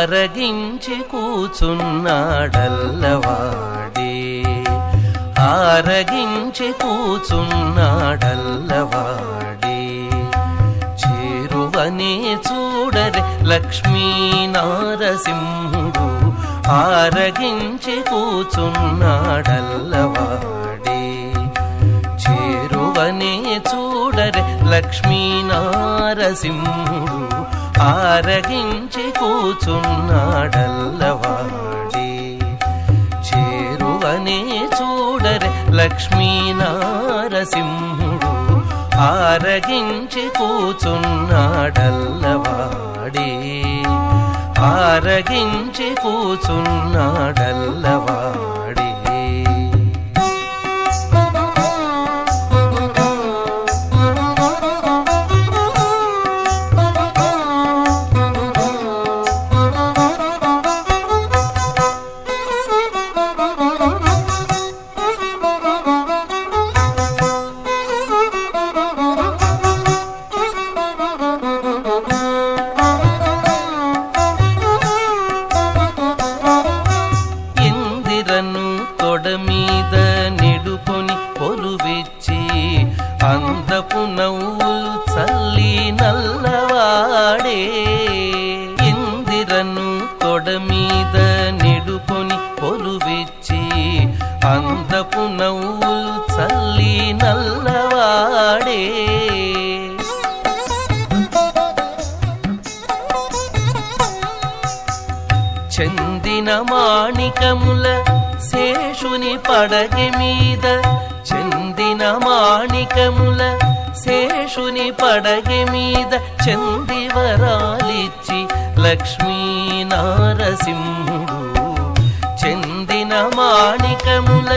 ఆరగించి కూచున్నాడల్లవాడే. ఆరగించి కూచున్నాడల్లవాడే. చేరువనే చూడరే లక్ష్మీ నారసింహుడు ఆరగించి కూచున్నాడల్లవాడే. చేరువనే చూడరే లక్ష్మీ నారసింహుడు ఆరగించి కూచున్నాడల్లవాడే. చేరువనే చూడరే లక్ష్మీనారసింహుడు. ఆరగించి కూచున్నాడల్లవాడే. ఆరగించి కూచున్నాడల్లవాడే. ಇಂದಿರನು ತೊಡಮೀದ ನಿಡುಕೊನಿ ಪೊರುವಿಚ್ಚಿ ಅಂದಪು ನವ್ವುಲು ಚಲ್ಲಿ ನಲ್ಲವಾಡೇ మాణికముల శేషుని పడగి మీద చెందిన మాణికముల శేషుని పడగి మీద చందివరాలిచ్చి లక్ష్మీ నారసింహుడు చెందిన మాణికముల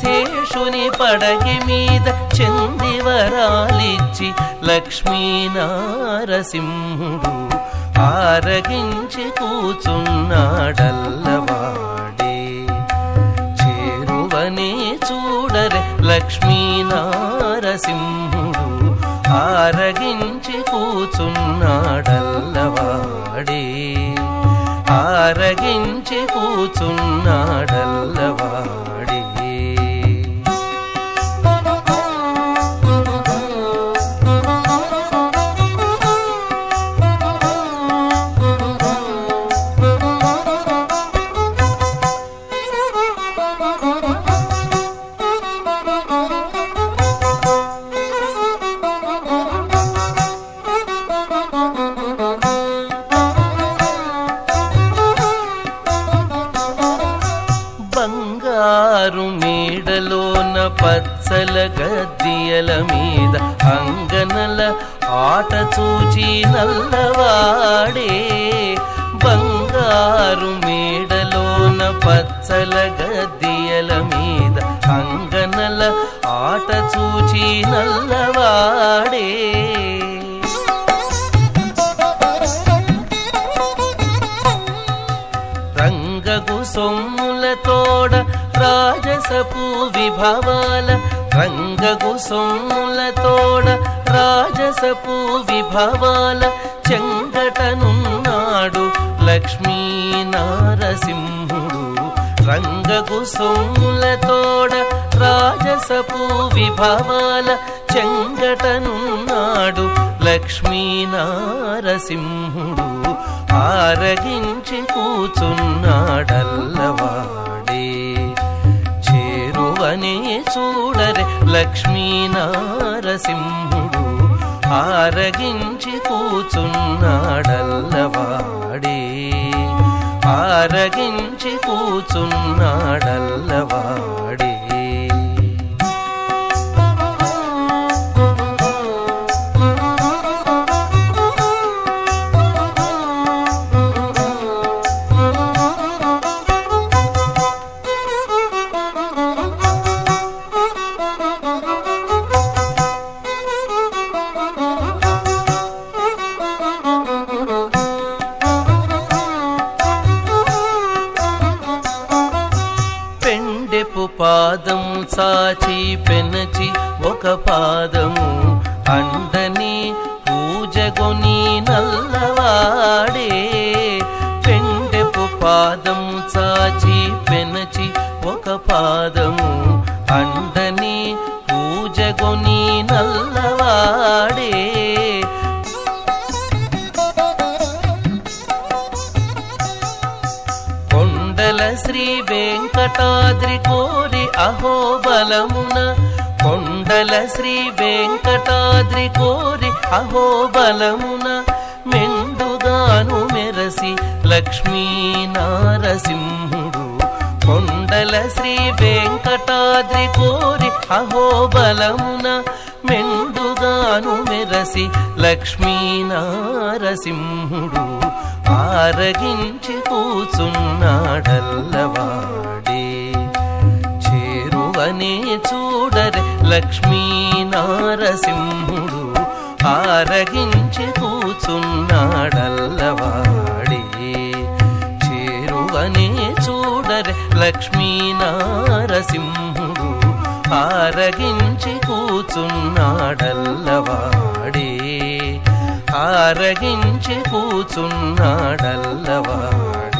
శేషుని పడగి మీద చందివరాలిచ్చి లక్ష్మీ నారసింహుడు ఆరగించి కూచున్నాడల్ లక్ష్మీనారసింహుడు ఆరగించి కూచున్నాడల్లవాడే పచ్చల గద్దియల మీద అంగనల ఆట చూచి నల్లవాడే. బంగారు మేడలోన పచ్చల గద్దియల రంగగు సొమ్ములతోడ రాజసపు విభవాల రంగగు సొమ్ములతోడ రాజసపు విభవాల చెంగటనున్నాడు లక్ష్మీ నారసింహుడు రంగగు సొమ్ములతోడ రాజసపు విభవాల చెంగటనున్నాడు లక్ష్మీ నారసింహుడు ఆరగించి కూచున్నాడల్లవాడే. చేరువని చూడరే లక్ష్మీనారసింహుడు. ఆరగించి కూచున్నాడల్లవాడే. ఆరగించి కూచున్నాడల్లవాడే. వైపు పాదం సాచి పెనచి ఒక పాదము అండని పూజగొని నల్లవాడే. పెండెపు పాదం సాచి పెనచి ఒక పాదం పెండె శ్రీ వెంకటాద్రి కోరి అహోబలమున. కొండల శ్రీ వెంకటాద్రి కోరి అహోబలమున. మెండుగాను మెరసి లక్ష్మీ నారసింహుడు. కొండల శ్రీ వెంకటాద్రి కోరి అహోబలమున. మెండుగాను మెరసి లక్ష్మీ నారసింహుడు. ఆరగించి కూచున్నాడల్లవాడే. చేరువనే చూడరే లక్ష్మీ నారసింహుడు ఆరగించి కూచున్నాడల్లవాడే. చేరువనే చూడరే లక్ష్మీ నారసింహుడు ఆరగించి కూచున్నాడల్లవాడే. ఆరగించి కూచున్నాడల్లవాడు.